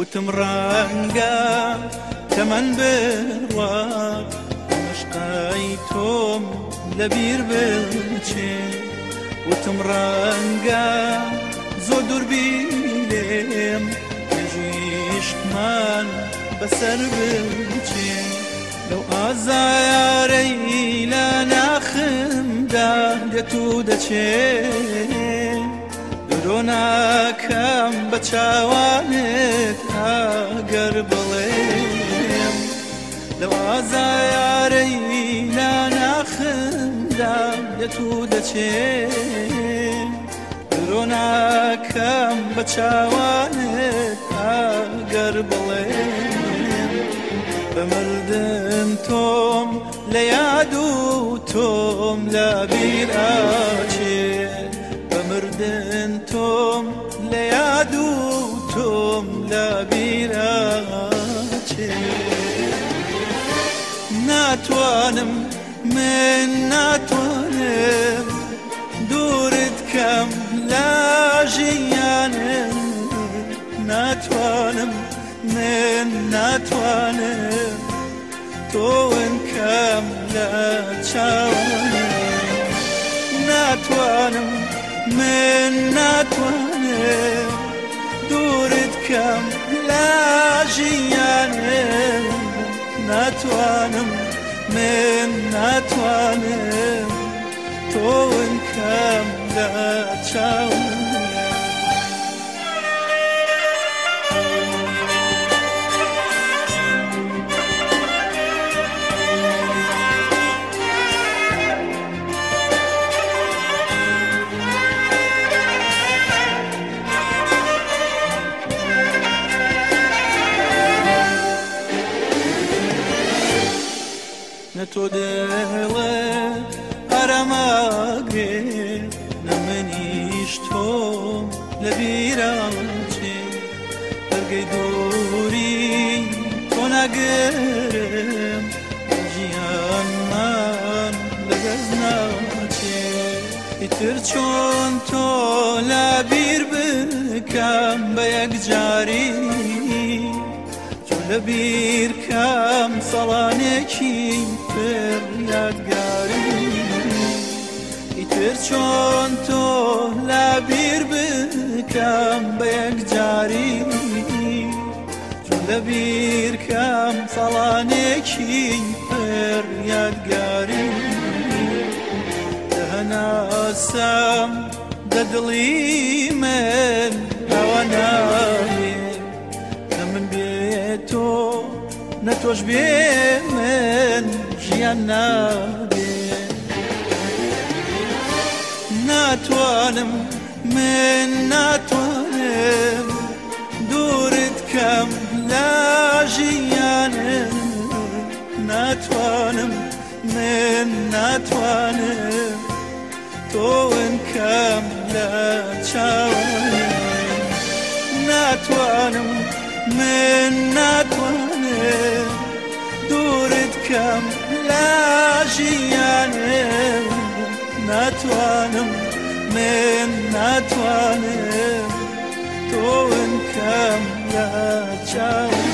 وتم ڕەنگە تەمەەن بڕوات مشقای تۆم لەبیر بچێ وتم ڕەنگە زۆ دووربیێم پێژویشتمان بەسەر بچێ لەو ئازایارەی لە ناخمدا دەتو دەچێت چۆناکەم بە چاوانێت ئاگەر بڵێم لەو ئازایارەی ناناخندام لە تو دەچێت درۆناکەم بە چاوانێت ئاگەر بڵێم بەمردن تۆم لە یاد و تۆم لە بیرراچێت بەمردن لە بیراچێ ناتوانم من ناتوانم دورت کەم لە ژیانم ناتوانم من ناتوانم تۆن کەم لە چاوانم ناتوانم من ناتوانم دورت یەکەم لە ژیانم ناتوانم من ناتوانم تۆ کەم لە چاوم što dele aramage na meni što ne biram će Ergej dori to nagerem Cihanman da gaznaće İtir çon to la bir birkam bayek carim لبیر کم سالانه کیم فێر یادگاری ئیتر چۆن تۆ لابیر بکەم بە یەک جاری چۆن لەبیرکەم فەڵانێکی فێر یادگاری دەهەناسەم دە دڵی من ئەوە نامێ کە من بێ تۆ نە تۆش بێ من گریان نابێ ناتوانم من ناتوانم دوورت کەم لاژیانم ناتوانم من ناتوانم تۆن کەم لە چاوانم ناتوانم من ناتوانم یەکەم لە ژیانم ناتوانم من ناتوانم تۆ کەم لە چاوە